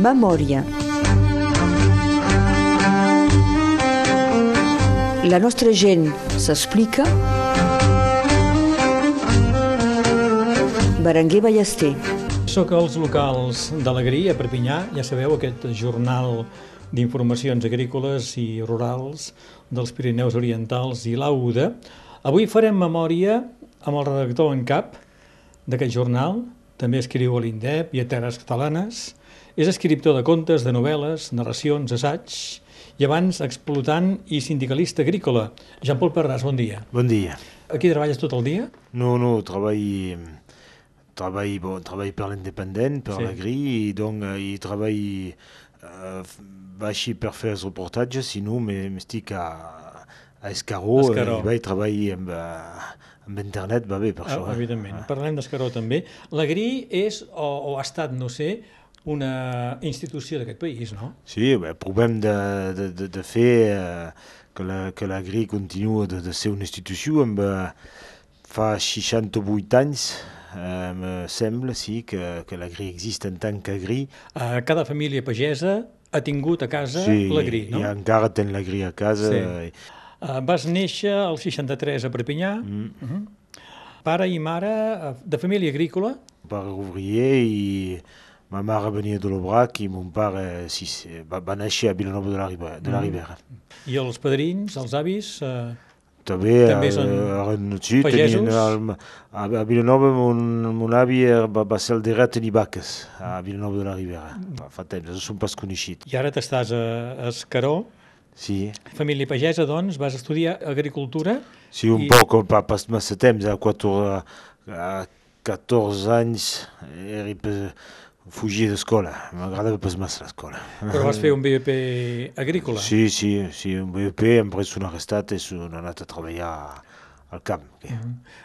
Memòria. La nostra gent s'explica. Berenguer Ballester. Soc als locals d'Alegrí, a Perpinyà, ja sabeu, aquest jornal d'informacions agrícoles i rurals dels Pirineus Orientals i l'AUDA. Avui farem memòria amb el redactor en cap d'aquest jornal, també escriu a l'INDEP i a Terres Catalanes, és escriptor de contes, de novel·les, narracions, assaigs, i abans explotant i sindicalista agrícola. Jean-Paul Perràs, bon dia. Bon dia. Aquí treballes tot el dia? No, no, treballo, treballo, bon, treballo per l'independent, per Sí. l'agri, i donc uh, i treballo uh, baixi per fer els reportatges, si no m'estic a, a Escaró, Escaró. i vaig treballar amb, uh, amb internet, va bé per això. Ah, eh? evidentment. Parlem d'Escaró també. L'Agri és, o, o ha estat, no sé, una institució d'aquest país, no? Sí, bé, provem de, de, de, de fer uh, que la- que l'agri continua de, de ser una institució amb uh, fa 68 anys me sembla sí que, que l'agri existe en tant que agri Eh, cada família pagesa ha tingut a casa l'Agri, no? i encara ten l'agri a casa Sí. eh, Eh, vas néixer al 63 a Perpinyà, mm. uh -huh. pare i mare eh, de família agrícola, pare ouvrier i ma mare venia de l'Obrac i mon pare sí, va, va néixer a Vilanova de la, Riba, de la Mm. Ribera. i els padrins, els avis... Eh, També, També eh, són eren, sí, pagesos? tenien a, a Vilanova mon, mon avi era- va, va ser el darrer a tenir vaques a Vilanova de la Ribera. Fa, fa temps, no som pas coneixit. I ara t'estàs a, a Escaró, Sí, família pagesa, doncs, vas estudiar agricultura. sí un I- poc, pa, pas massa temps, a, 4, a 14 anys eri per fugir d'escola, m'agradava pas massa l'escola. Però vas fer un BEP agrícola. Sí, sí, sí, un BEP, hem pres un arrestat i hem anat a treballar al camp. Que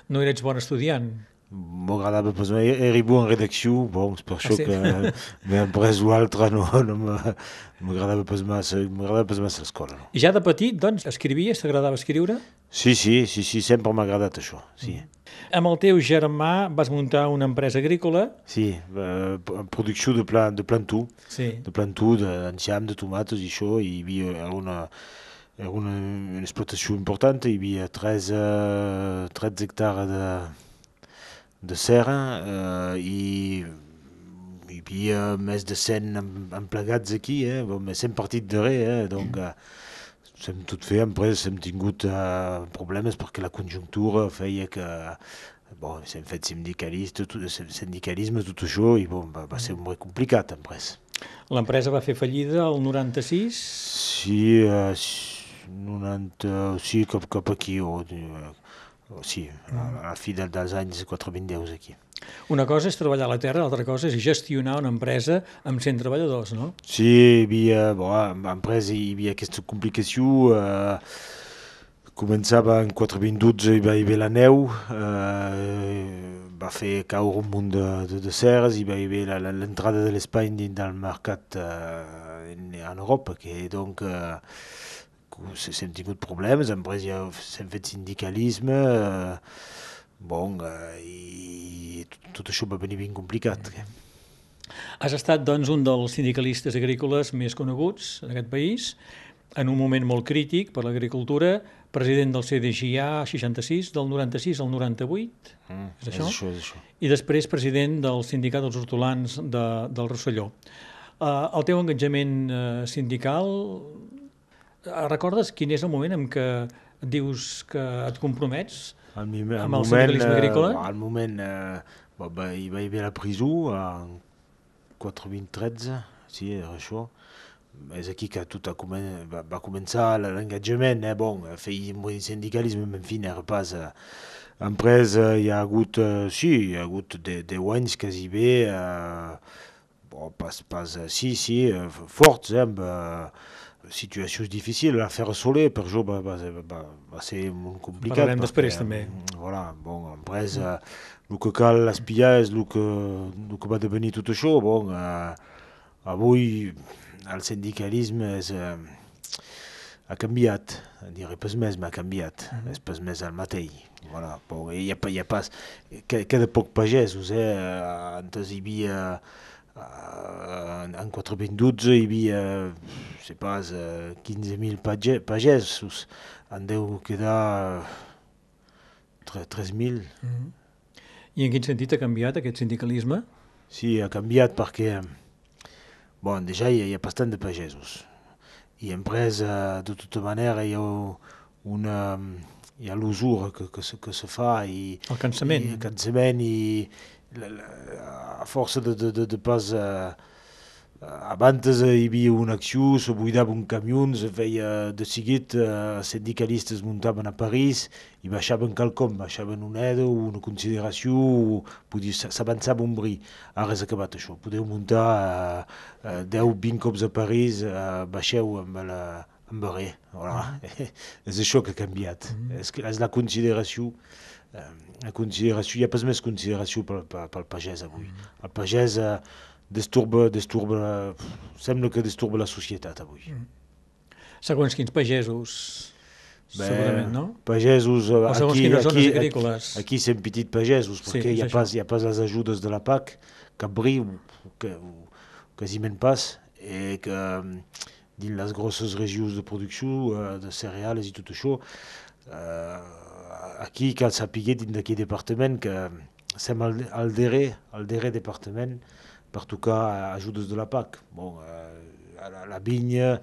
No eres bon estudiant. M'agradava pas massa, eri bo en redacció, bon, això sí? que m'he pres una altra, no, no m'agradava pas massa, m'agradava pas massa l'escola. No. I ja de petit, doncs, escrivies, t'agradava escriure? Sí, sí, sí, sí, sempre m'ha agradat això, sí. Amb el teu germà vas muntar una empresa agrícola. Sí, eh, producció de, plan, de plantó, Sí. de plantó, d'enciam, de tomates i això, i hi havia era una, era una, una explotació important, hi havia 13, 13 hectares de, de serra eh, i hi havia més de 100 em- emplegats aquí, eh? Bon, hem partit de res, eh? donc eh, hem tot fet, empreses, hem tingut eh, problemes perquè la conjuntura feia que bon, hem fet sindicalista, tot, sindicalisme, tot això, i bon, va, va ser molt complicat, empresa. L'empresa va fer fallida el 96. Sí, eh, s- 90, sí, cap, cap aquí, o, eh, o sí, a, la fi del- dels anys 420 aquí. Una cosa és treballar a la terra, l'altra cosa és gestionar una empresa amb 100 treballadors, no? Sí, hi havia, bon, a l'empresa hi havia aquesta complicació, eh, començava en 412, hi va haver la neu, eh, va fer caure un munt de, de, de serres, hi va haver l'entrada de l'Espany dins del mercat eh, en, en Europa, que donc eh, que hem tingut problemes, l'empresa ja hem fet sindicalisme, eh, bon, eh, i tot, tot això va venir ben complicat. Has estat, doncs, un dels sindicalistes agrícoles més coneguts en aquest país, en un moment molt crític per l'agricultura, president del CDGA 66, del 96 al 98, Mm, És això? És això, és això. i després president del Sindicat dels Hortolans de, del Rosselló. Uh, el teu engatjament uh, sindical, uh, recordes quin és el moment en què dius que et compromets? Al, mi, Amb al el moment, sindicalisme eh, agrícola? Al moment, eh, va, hi va haver la presó en 413, sí, era això. És aquí que tot comen va, va començar l'engatjament, eh? bon, feia molt sindicalisme, en fi, era pas... Eh, empresa hi ha hagut, eh, sí, hi ha hagut de, 10 anys quasi bé, eh, bon, pas, pas, eh, sí, sí, eh, forts, eh, amb eh, situacions difícils. L'affaire Soler, per això, va, va, va, va ser molt complicat. Parlarem després, també. mm, Voilà, bon, empresa, el que cal espiar és el que, el que va devenir tot això. Bon, eh, avui el sindicalisme és, eh, ha canviat, diré pas més, mais ha canviat, mm és pas més el mateix. Voilà, bon, hi ha, hi ha pas, que- queda poc pagesos, eh? Antes hi havia en, en 412 hi havia, no sé pas, 15.000 page, pagesos, en deu quedar 3.000. Mm -hmm. I en quin sentit ha canviat aquest sindicalisme? Sí, ha canviat perquè, bon, déjà hi hi ha bastant de pagesos. I empresa, de tota manera, hi ha una, hi ha l'usura que, que, que se fa i... El cansament. I el cansament i la, la, a força de, de, de, de pas... Uh, abans hi havia una acció, se buidava un camió, se feia de seguit, uh, sindicalistes muntaven a París i baixaven quelcom, baixaven un edo, una consideració, s'avançava un bri. Ara és acabat això, podeu muntar uh, 10-20 cops a París, uh, baixeu amb la, amb res. Voilà. Mm. és això que ha canviat. Mm. És, és la consideració la consideració, hi ha pas més consideració pel, pel, pel pagès avui. Mm. El pagès uh, desturba, desturba, sembla que desturba la societat avui. Mm. Segons quins pagesos, Bé, segurament, no? Pagesos, o segons aquí, quines aquí, agrícoles. Aquí, aquí sem petit pagesos, perquè sí, hi, ha pas, hi ha pas les ajudes de la PAC, cap bri, que, quasiment pas, i que dins les grosses regions de producció uh, de cereals i tot això, uh, aquí cal saber dins d'aquest departament que som al, darrer, al darrer departament per tocar ajudes de la PAC. Bon, uh, la, la vinya,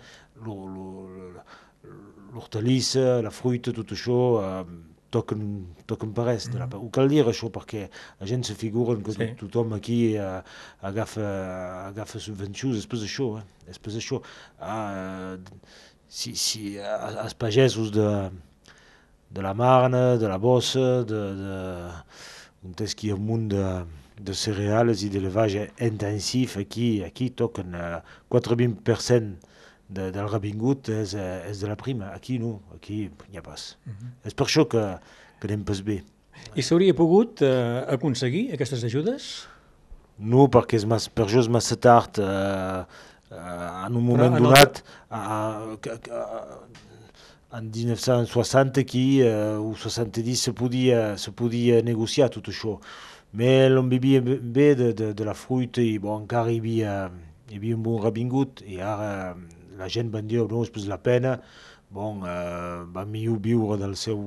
l'hortalissa, la fruita, tot això, uh, toquen, toquen per res. Mm -hmm. Ho cal dir això perquè la gent se figura que sí. tothom aquí uh, agafa, agafa subvencions, després d'això, eh? després d'això. Uh, si, si uh, els pagesos de, de la Marne, de la Bossa, de, de, qui hi ha un munt de, de cereals i d'elevatge intensif, aquí, aquí toquen uh, 4-20% de, del revingut és, eh, és de la prima. Aquí no, aquí n'hi ha pas. Uh -huh. És per això que, que anem pas bé. I s'hauria pogut eh, aconseguir aquestes ajudes? No, perquè és mas, per això és massa tard. Eh, eh, en un moment en donat, el... eh, que, que, en 1960 aquí, eh, o 70 se podia, se podia negociar tot això. Mais l'on bé de, de, de la fruita i bon, encara hi havia, hi havia un bon revingut i ara la gent van dir, no, és la pena, bon, eh, va millor viure del seu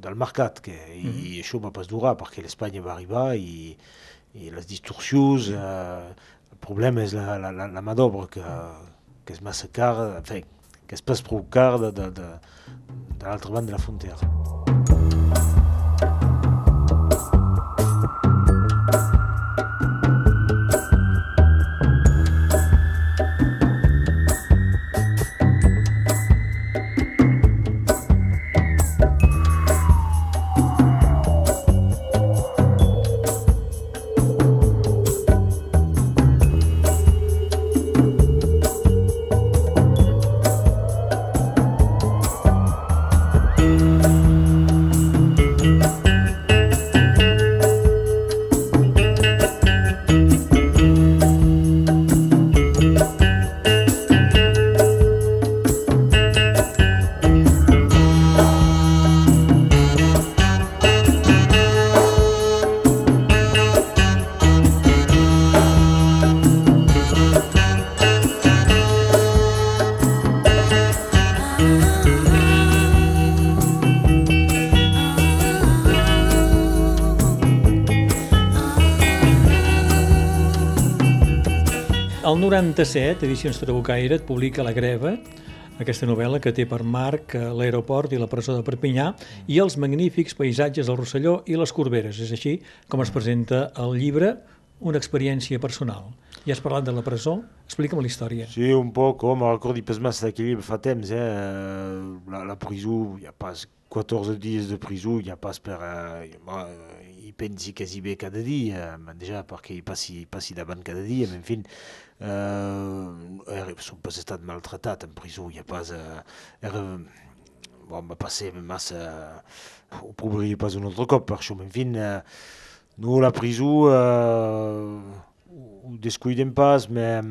del mercat, que, i, mm -hmm. i això va pas durar, perquè l'Espanya va arribar i, i les distorsions, eh, el problema és la, la, la, la mà d'obra, que, que és massa cara, en fi, que és pas prou car de, de, de, de l'altra banda de la frontera. 97, Edicions Trabucaire, et publica La Greva, aquesta novel·la que té per marc eh, l'aeroport i la presó de Perpinyà i els magnífics paisatges del Rosselló i les Corberes. És així com es presenta el llibre Una experiència personal. Ja has parlat de la presó? Explica'm la història. Sí, un poc, home, recordi pas massa d'aquell llibre fa temps, eh? La, la presó, hi ha pas 14 dies de presó, hi ha pas per... Eh, hi pensi quasi bé cada dia, déjà perquè hi passi, passi davant cada dia, en fin, eh, son pas estat maltratat en presó, hi ha pas... Eh, era, bon, va passar provaria pas un altre cop per eh, no la presó eh, ho descuidem pas, mais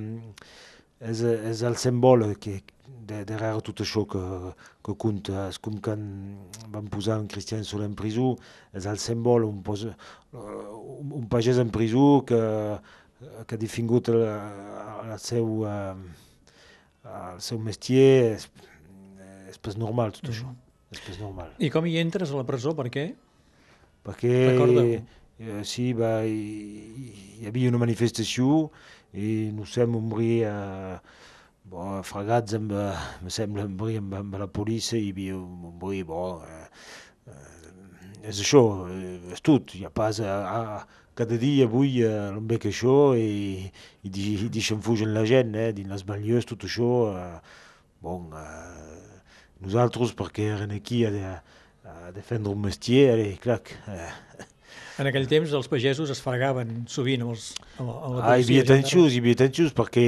és, és el símbol que, darrere tot això que, que compta. És com quan van posar un Cristian Sol en presó, és el símbol, un, posa, un pagès en presó que que ha defingut el, el, seu, el seu mestier, és, és pas normal tot mm. això. És pas normal. I com hi entres a la presó? Per què? Perquè eh, sí, va, hi, hi havia una manifestació i no sé, morir eh, bon, fregats amb, me sembla, morir amb, amb la policia i hi havia un morir, bon, eh, eh, és això, eh, és tot, hi ha pas a, a cada dia avui eh, veig això i, i, i deixen fugir la gent, eh, dins les banlieues, tot això, eh, bon, eh, nosaltres perquè eren aquí a, a defendre un mestier, allez, clac. Eh. En aquell temps els pagesos es fregaven sovint amb, els, amb, la, amb policia. Ah, hi havia tensions, hi havia tensions perquè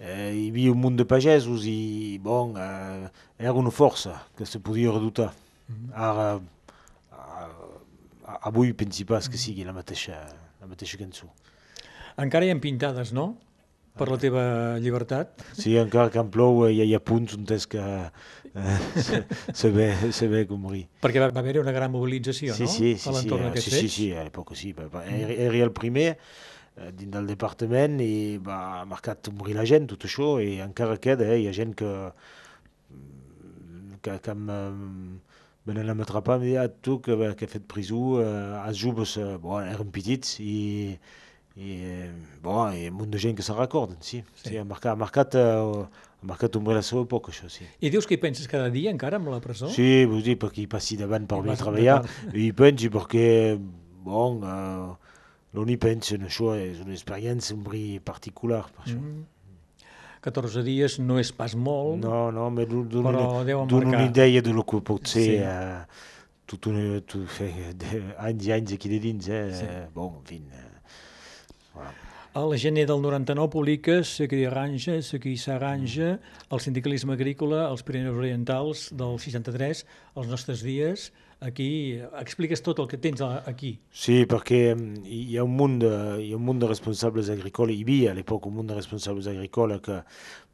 eh, hi havia un munt de pagesos i, bon, eh, era una força que se podia redutar. Mm -hmm. Ara, avui pensi pas que sigui la mateixa, la mateixa cançó. Encara hi ha pintades, no? Per la teva llibertat? Sí, encara que en plou hi ha, hi ha punts on és que eh, se, se, ve, se ve com morir. Perquè va, va haver una gran mobilització, sí, no? Sí, sí, sí, sí, sí, sí, a l'època sí. Era, era el primer eh, dins del departament i va marcat morir la gent, tot això, i encara queda, eh, hi ha gent que, que, que amb, venen a m'atrapar em dir, ah, tu que, que he fet prisó, eh, els joves eh, bon, eren petits i, i, bon, hi ha un munt de gent que se'n recorden, sí. sí. sí ha marcat, ha marcat, uh, ha marcat un la seva època, això, sí. I dius que hi penses cada dia encara amb la presó? Sí, vull dir, perquè hi passi davant per venir a treballar, i hi pensi perquè, bon, uh, l'on hi pensa en això és una experiència un bri particular, per això. Mm -hmm. 14 dies no és pas molt, no, no, però deu marcar. una idea de lo que pot ser sí. uh, tot una, tot, de, anys i anys aquí de dins, eh? Sí. Bon, en fi... Uh, voilà. Al gener del 99 publica Ce qui arranja, qui s'arranja, el sindicalisme agrícola als Pirineus Orientals del 63, als nostres dies, aquí expliques tot el que tens aquí. Sí, perquè mm, hi ha un munt de, hi ha un munt de responsables agrícoles, hi havia a l'època un munt de responsables agrícoles que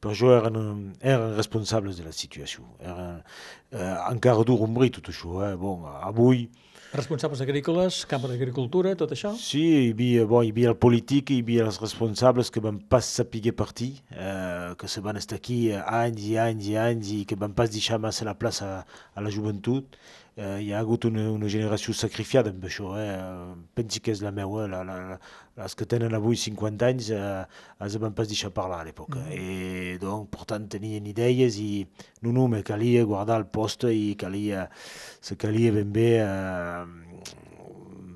per això eren, eren responsables de la situació. Eren, eh, encara dur un bri tot això. Eh? Bon, avui... Responsables agrícoles, Cambra d'Agricultura, tot això? Sí, hi havia, bon, hi havia el polític, hi havia els responsables que van pas saber partir, eh, que se van estar aquí anys i anys i anys i que van pas deixar massa la plaça a, a la joventut eh, ha hagut una, generació sacrificada amb això. Eh? Pensi que és la la, la, la, les que tenen avui 50 anys eh, els van pas deixar parlar a l'època. Mm. I donc, per tant, tenien idees i no només calia guardar el post i calia, se calia ben bé eh,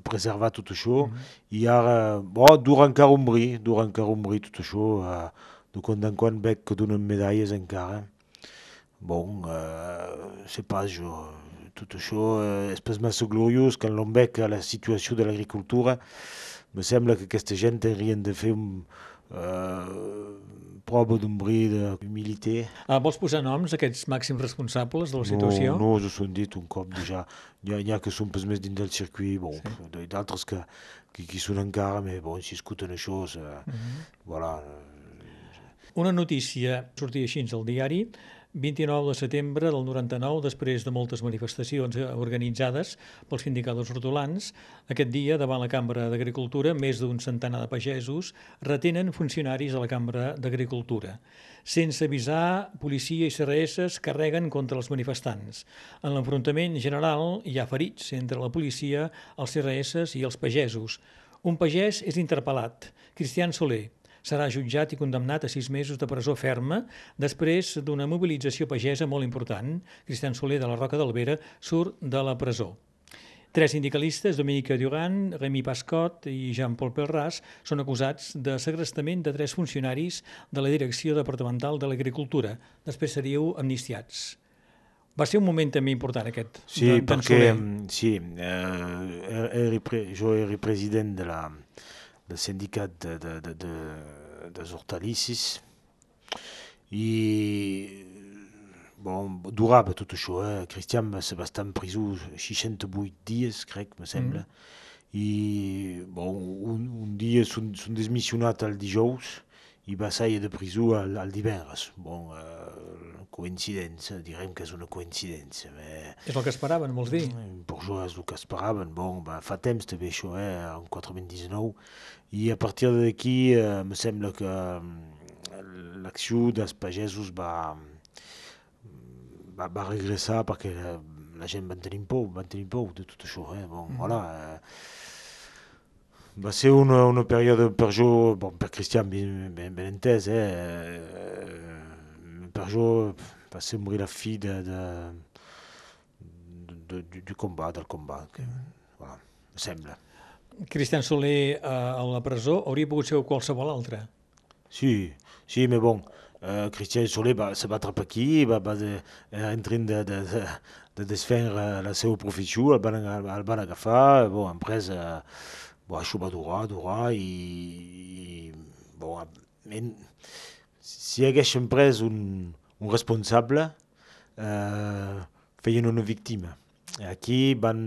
preservar tot això. Mm. I ara, bo, dur encara un bri, dur encara un bri tot això. Eh, de quan en quan veig que donen medalles encara. Bon, eh, sé pas, jo tot això eh, és pas massa gloriós l'on veig a la situació de l'agricultura. Me sembla que aquesta gent haurien de fer un, eh, prova d'un bri d'humilitat. Ah, vols posar noms aquests màxims responsables de la situació? No, no, s'ho han dit un cop ja. N'hi ha, ha que són pas més dins del circuit, bon, sí. d'altres que, que, que són encara, però bon, si escuten això, uh -huh. voilà. Una notícia sortia així al diari 29 de setembre del 99, després de moltes manifestacions organitzades pels sindicats hortolans, aquest dia, davant la Cambra d'Agricultura, més d'un centenar de pagesos retenen funcionaris de la Cambra d'Agricultura. Sense avisar, policia i CRS carreguen contra els manifestants. En l'enfrontament general hi ha ferits entre la policia, els CRS i els pagesos. Un pagès és interpel·lat, Cristian Soler, serà jutjat i condemnat a sis mesos de presó ferma després d'una mobilització pagesa molt important. Cristian Soler de la Roca d'Albera surt de la presó. Tres sindicalistes, Dominique Duran, Remy Pascot i Jean-Paul Pelràs, són acusats de segrestament de tres funcionaris de la Direcció Departamental de l'Agricultura. Després seríeu amnistiats. Va ser un moment també important aquest. Sí, perquè sí, eh, jo era president de la, del sindicat de, de, de, de, i bon, durava tot això, eh? Cristian va ser bastant presó 68 dies, crec, me sembla, mm. i bon, un, un dia són, són desmissionat el dijous i va sair de presó el, el divendres. Bon, eh, coincidència, direm que és una coincidència. Mais... És el que esperaven, vols dir? Per això és el que esperaven. Bon, va, fa temps també això, eh, en 419, i a partir d'aquí eh, me sembla que l'acció dels pagesos va, va, va regressar perquè la, la gent van tenir por, van tenir por de tot això. Eh? Bon, mm. voilà, eh, va ser una, una període per jo, bon, per Cristian ben, ben, ben entès, eh? per jo va ser morir la fi de, de, de, du, du combat, del combat, que, voilà, em sembla. Cristian Soler eh, a la presó hauria pogut ser qualsevol altre. Sí, sí, mais bon, uh, Christian Soler va, se va atrapar aquí, va, va de, era en train de, de, de, de desfer la seva professió, el van, el van agafar, bon, après, uh, bon, això va durar, durar, i, i bon, men, si haguessin pres un, un responsable, uh, feien una víctima. Aquí van,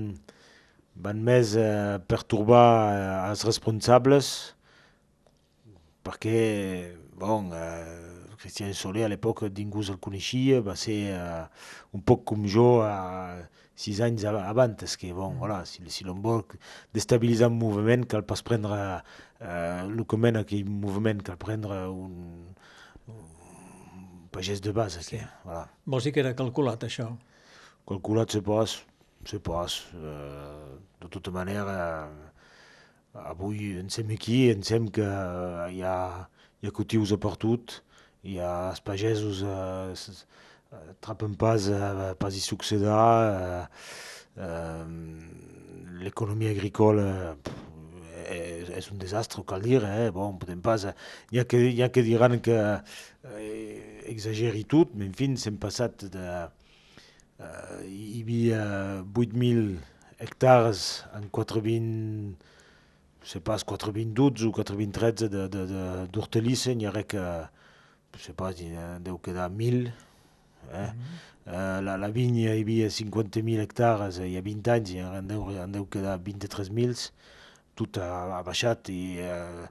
van més uh, pertorbar uh, els responsables perquè, bon, uh, Christian Soler a l'època ningú el coneixia, va ser uh, un poc com jo a sis anys abans, que, bon, mm. voilà, si, si l'on vol destabilitzar un moviment cal pas prendre, uh, el que mena aquell moviment cal prendre un, un pagès de base, sí. que, voilà. Vols dir que era calculat, això? Calculat, se pas, se pas. Uh, de tota manera, uh, avui sem aquí, sem que uh, hi ha, hi ha cultius a per ha els pagesos uh, trapen pas, pas uh, uh, l'economia agrícola és, és un desastre, cal dir, eh? bon, podem pas, hi ha que, hi ha que diran que eh, exageri tot, però en fi, s'hem passat de, uh, hi havia 8.000 hectares en 420, no sé pas, 420 o 420 d'hortalissa, n'hi ha que, no sé pas, deu quedar 1.000, eh? Mm -hmm. uh, la, la vinya hi havia 50.000 hectares hi ha 20 anys i en deu, en deu quedar 23.000, tot ha, ha baixat i uh,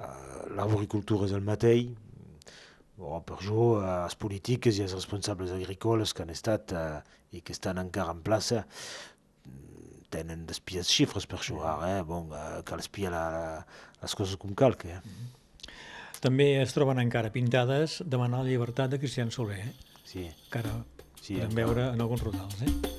uh, l'agricultura és el mateix, Bon, per això, les polítiques i els responsables agrícoles que han estat eh, i que estan encara en plaça tenen d'espiar xifres per això, eh? bon, eh, cal espiar la, les coses com cal. Eh? També es troben encara pintades demanar la llibertat de Cristian Soler, eh? Sí. Encara sí, podem veure en alguns rodals, eh?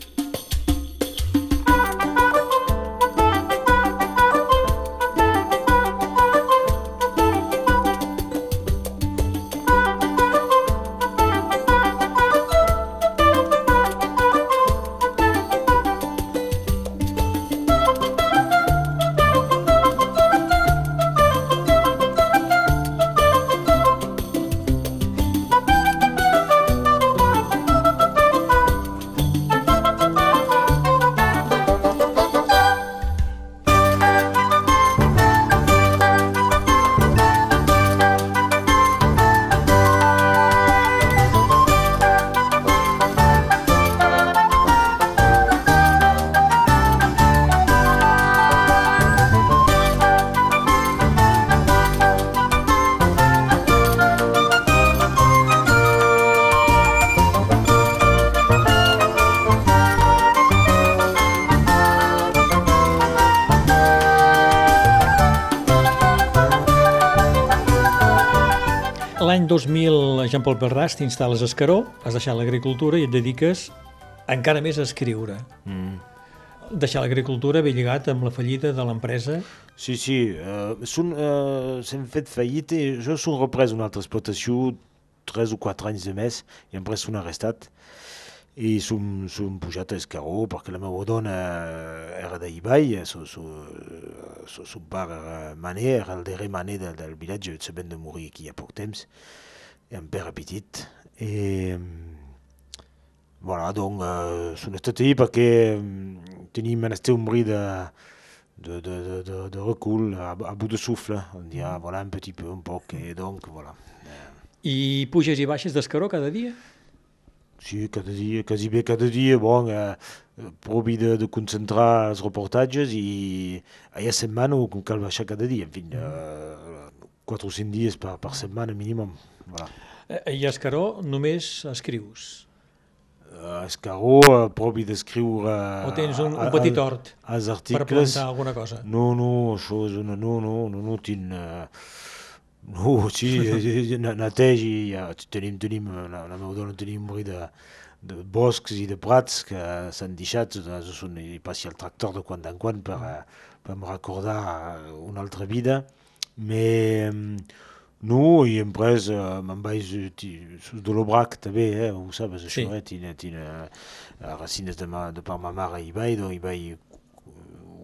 Jean-Paul Perras, t'instal·les a Escaró, has deixat l'agricultura i et dediques encara més a escriure. Mm. Deixar l'agricultura ve lligat amb la fallida de l'empresa. Sí, sí, uh, són, uh, s'hem fet fallit i jo som reprès una altra explotació 3 o 4 anys de més i après són arrestat i som, som pujat a Escaró perquè la meva dona era d'Ibai, son, son, son, son pare era maner, era el darrer maner del, del vilatge, sabent de morir aquí hi ha poc temps, i en pare petit. I, voilà, donc, uh, som estat ahí perquè tenim menester un bri de, de, de, de, de, de recul, à, à bout de souffle. On dit, ah, voilà, un petit peu, un poc, et donc, voilà. I puges i baixes d'Escaró cada dia? Sí, cada dia, quasi bé cada dia, bon, eh, provi de, de concentrar els reportatges i a la setmana ho cal baixar cada dia, en fi, eh, 4 o 5 dies per, per setmana mínim. Voilà. Eh, I Escaró només escrius? Escaró, uh, propi d'escriure... O tens un, un petit hort els per articles... plantar alguna cosa? No, no, això és una... No, no, no, no tinc... No, sí, netegi, ja, tenim, tenim, la, la meva dona tenim un de, de boscs i de prats que s'han deixat, són, hi passi el tractor de quan en quan per, per me recordar una altra vida, però no, i després uh, me'n vaig de l'Obrac també, eh, ho sabes això, Sí. eh, tinc, tinc uh, racines de, ma, de per ma mare hi vaig, doncs hi vaig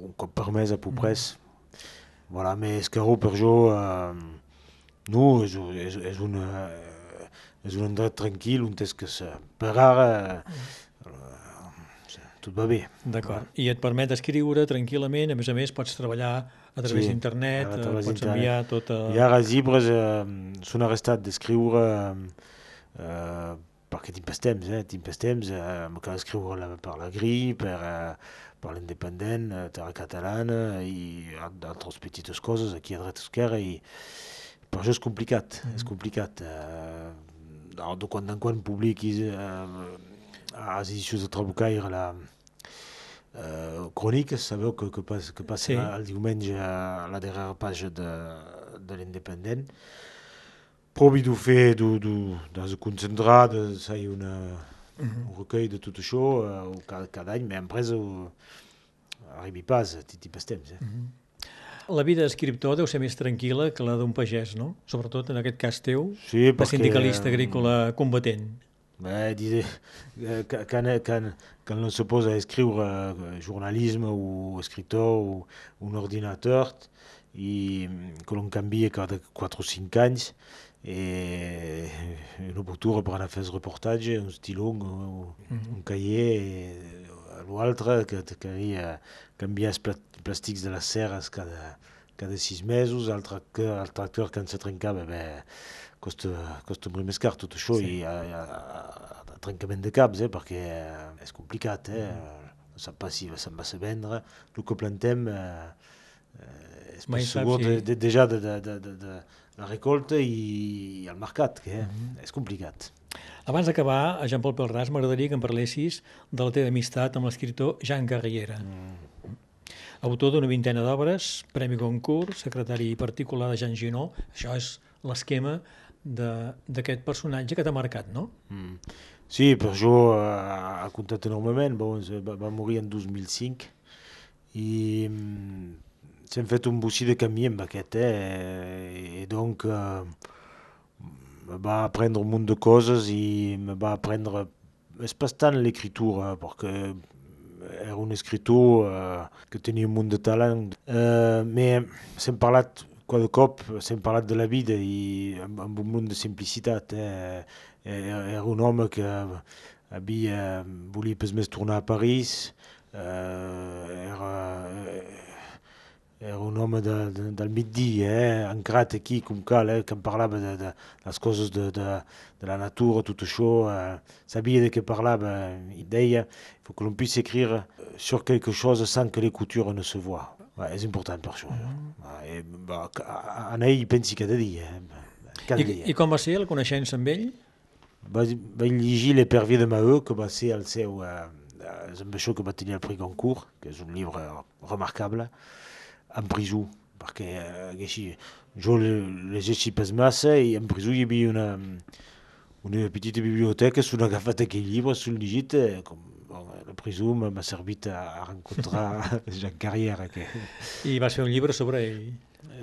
un cop per mes a peu près. Voilà, mais Escaró per jo, uh, no, és, és, és, una, eh, és un endret tranquil, on és que se, per ara uh, tot va bé. D'acord. I et permet escriure tranquil·lament, a més a més pots treballar a través Sí, d'internet, eh, pots d'internet. enviar tot a... I ara els llibres eh, són arrestats d'escriure eh, perquè tinc pas temps, eh? tinc pas temps, eh, m'acaba d'escriure la, per la GRI, per, eh, per l'Independent, eh, Terra Catalana i altres petites coses aquí a dreta esquerra i per això és complicat, mm -hmm. és complicat. Eh, de quan en quan publiquis eh, a les edicions de Trabucaire la, eh, cròniques, sabeu que, que, pas, que passa Sí. el diumenge a la darrera pàgina de, de l'Independent. Provi de fer, de, de, de se concentrar, de fer una, un recull de tot això eh, cada, cada any, però empresa arribi pas, tinc pas temps. Eh? La vida d'escriptor deu ser més tranquil·la que la d'un pagès, no? Sobretot en aquest cas teu, Sí, de sindicalista agrícola combatent. Bé, disais, eh, quand, quand, quand, quand on se pose à écrire euh, journalisme ou escritor ou un ordinateur, i que l'on canvia cada 4 o 5 anys, i una postura per anar a fer el reportatge, un estiló, un, un cahier, i l'altre que, que havia canviar els plat- plàstics de les serres cada, cada 6 mesos, altre que el tractor quan se trencava, bé, costa, costa molt més car tot això Sí. i ha, hi ha trencament de caps, eh, perquè eh, és complicat, eh? no sap pas si se'n va se vendre, el que plantem eh, eh, és Mai més segur si- de, de, déjà de, de, de, de, de la recolta i, i el mercat, que eh, és complicat. Abans d'acabar, a Jean-Paul Pelràs, m'agradaria que em parlessis de la teva amistat amb l'escriptor Jean Carriera. Autor d'una vintena d'obres, Premi Goncourt, secretari particular de Jean Ginó. Això és l'esquema d'aquest personatge que t'ha marcat, no? Mm. Sí, per això ha, ha comptat enormement. Bon, va, va morir en 2005 i mm, s'hem fet un bocí de camí amb aquest, eh? I donc eh, va aprendre un munt de coses i me va aprendre... És bastant l'escriptura, perquè era un escriptor eh, que tenia un munt de talent. Eh, però s'hem parlat cada cop, s'hem parlat de la vida i amb, un munt de simplicitat. Eh? Era, era un home que havia, volia pas més tornar a París, eh, era, un home de, de, del migdia, eh? ancrat aquí com cal, eh? que em parlava de, de, de, de, de la natura, tot això, eh? sabia de què parlava, i deia faut que l'on puisse écrire sur quelque chose sans que les coutures ne se voient. Ouais, és important per això. Ouais, i, bah, a- en ell hi pensi cada dia. Eh? Cada I, dia. I com va ser la coneixença amb ell? vaig, vaig llegir l'Épervier de Maheu, que va ser el seu... Eh, és amb això que va tenir el Prix Goncourt, que és un llibre remarcable, en prisó, perquè eh, així, jo le llegeixi pas massa i en prisó hi havia una, una petita biblioteca, s'han agafat aquell llibre, s'han llegit, eh, com, bon, la prisó m'ha servit a, rencontrar Jean Carrière, que I vas fer un llibre sobre ell.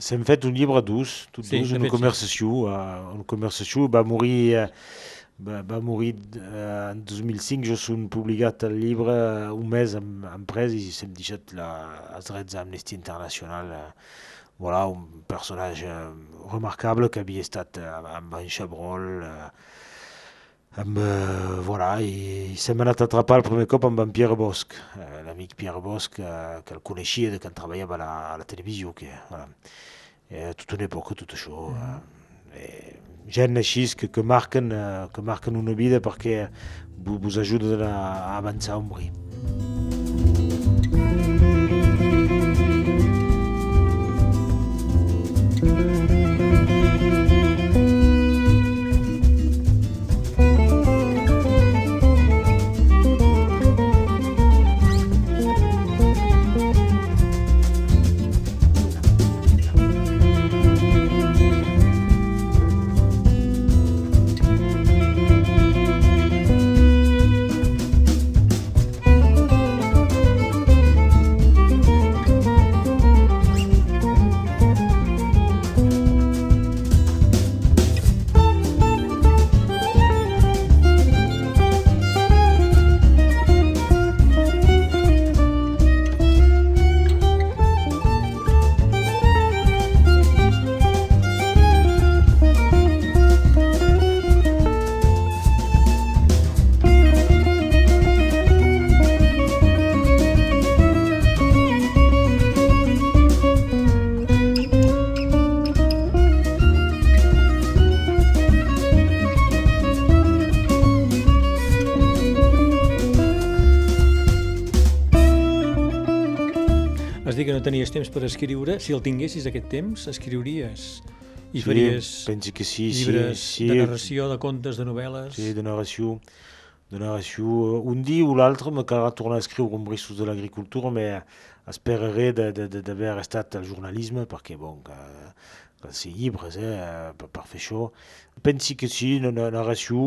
S'hem fet un llibre d'ús, tot Sí, d'ús, una conversació, uh, una conversació, va morir, uh, va, va morir uh, en 2005, jo som publicat el llibre un mes amb, amb pres i s'hem deixat la, els drets d'Amnistia Internacional, uh, voilà, un personatge uh, remarcable que havia estat uh, amb en Chabrol, uh, amb, uh, voilà, i s'hem anat a atrapar el primer cop amb en Pierre Bosch, uh, l'amic Pierre Bosch, uh, que el coneixia de quan treballava a la, a la televisió, que, voilà. eh, tota una època, tot això. Eh, eh, gent així que, que, marquen, eh, que marquen una vida perquè vos, vos ajuden a, a avançar o morir. Temps per escriure. Si el tinguessis aquest temps, escriuries i Sí, faries penso que sí, llibres sí, sí. de narració, de contes, de novel·les. Sí, de narració. De narració. Un dia o l'altre me caldrà tornar a escriure un brissos de l'agricultura, mais esperaré de- de- de- d'haver estat al jornalisme, perquè, bon, que, llibres, eh, per, fer això. Penso que na- na- narració,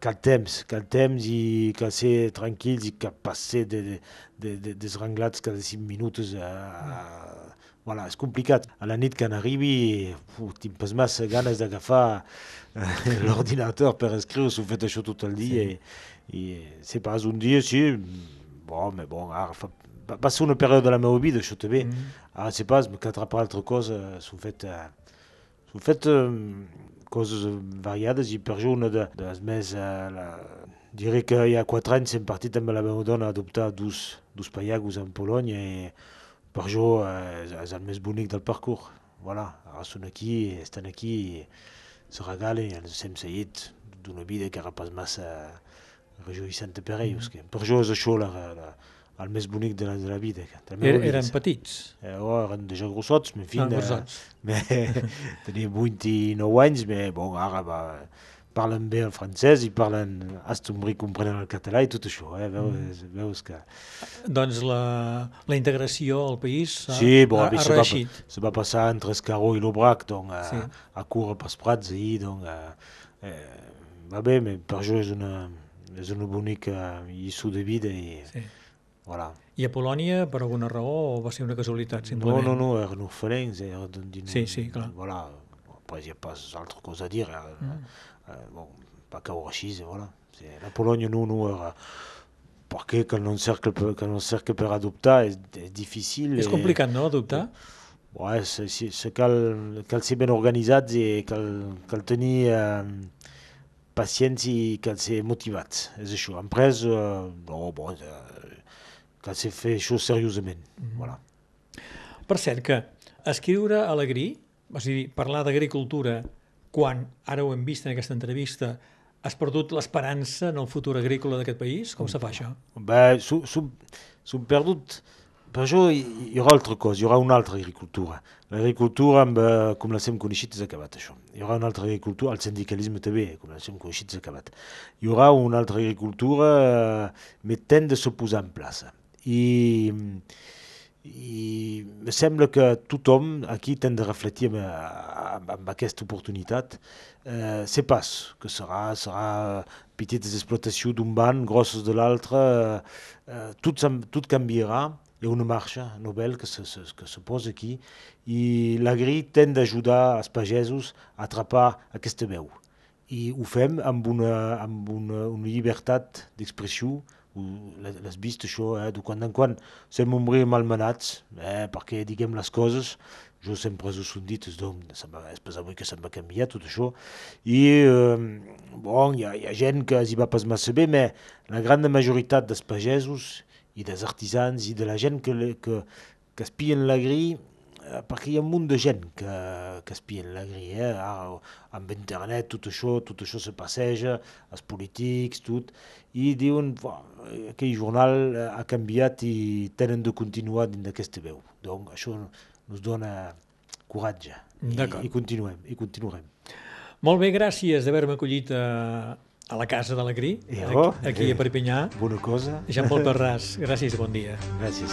cal temps, cal temps i cal ser tranquils i cal passer de, de, de, de, desranglats cada 5 minuts. A, Voilà, és complicat. A la nit que n'arribi, uf, tinc pas massa ganes d'agafar l'ordinateur per escriure, s'ho fet això tot el dia Sí. i, i c'est pas un dia, sí, bon, mais bon, ara fa, va, va ser una període de la meva vida, això també. Mm. Ara c'est pas, me caldrà per altra cosa, s'ho fet, eh, s'ho fet eh, coses variades i per això una de, de les més... Eh, la, diré que hi ha quatre anys hem partit amb la meva dona a adoptar dos, dos paiagos en Polònia i per això eh, és, és el més bonic del parcours. Voilà, ara són aquí, estan aquí, i se regalen i ens hem seguit d'una vida que era pas massa rejoïssant per ells. Que per això és això la, la, el més bonic de la, de la vida. que de Er, eren petits. Eh, oh, eren déjà grossots, mais en fi, Ah, eh, grossots. mais, tenia 29 anys, mais bon, ara va, parlen bé el francès i parlen bric comprenen el català i tot això, eh? veus, Mm. veus que... Doncs la, la integració al país ha, Sí, bon, ha, a ha se va, reeixit. se va passar entre Escaró i l'Obrac, donc a, Sí. a córrer pels prats ahir, donc eh, eh, va bé, mais per això és una, és una bonica lliçó de vida i Sí. Voilà. I a Polònia, per alguna raó, o va ser una casualitat, No, simplement? no, no, eren orfenins, eren d'un... Sí, sí, clar. Voilà, après, il n'y a pas altra cosa a dir. Eh, Mm. eh, bon, caure així, i voilà. La Polònia no, no era... Perquè que no cercle, que no cercle per adoptar és, és difícil. És i- complicat, no, adoptar? Ouais, se, se, se cal, cal ser ben organitzats i cal, cal tenir eh, paciència i cal ser motivats. És això. Emprès, eh, no, bon, eh, cal ser fer això seriosament. Mm-hmm. Voilà. Per cert, que escriure alegrí, és a dir, parlar d'agricultura, quan, ara ho hem vist en aquesta entrevista, has perdut l'esperança en el futur agrícola d'aquest país? Com se fa això? Ben, s'ho- perdut. Per això hi, hi haurà altra cosa, hi haurà una altra agricultura. L'agricultura, eh, com la hem coneixit, és acabat això. Hi haurà una altra agricultura, el sindicalisme també, com la hem coneixit, és acabat. Hi haurà una altra agricultura, eh, tem de se posar en plaça. I, i sembla que tothom aquí tem de reflectir amb, amb, amb aquesta oportunitat. Eh, sé pas que serà, serà petites explotacions d'un banc, grosses de l'altre, eh, tot, s'en- tot canviarà. Hi ha una marxa novel que se, se, que se posa aquí i l'agri tem d'ajudar els pagesos a atrapar aquesta veu. I ho fem amb una, amb una, una llibertat d'expressió l'has vist això, eh? de quan en quan sem ombrir malmenats, eh? perquè diguem les coses, jo sempre us ho he dit, és, doncs, pas avui que se'n va canviar tot això, i eh, bon, hi ha, hi ha gent que s'hi va pas massa bé, però la gran majoritat dels pagesos i dels artisans i de la gent que, que, que espien l'agri, perquè hi ha un munt de gent que, que espien l'agri, eh? Ara, amb internet tot això, tot això se passeja, els polítics, tot, i diuen, "Buah, aquell jornal eh, ha canviat i tenen de continuar dins d'aquesta veu. Donc això ens dona coratge. I. I continuem, i continuarem. Molt bé, gràcies d'haver-me acollit a, a la casa de l'Agri, I aquí, jo? aquí a Perpinyà. Bona cosa. Jean-Paul Perràs, gràcies i bon dia. Gràcies.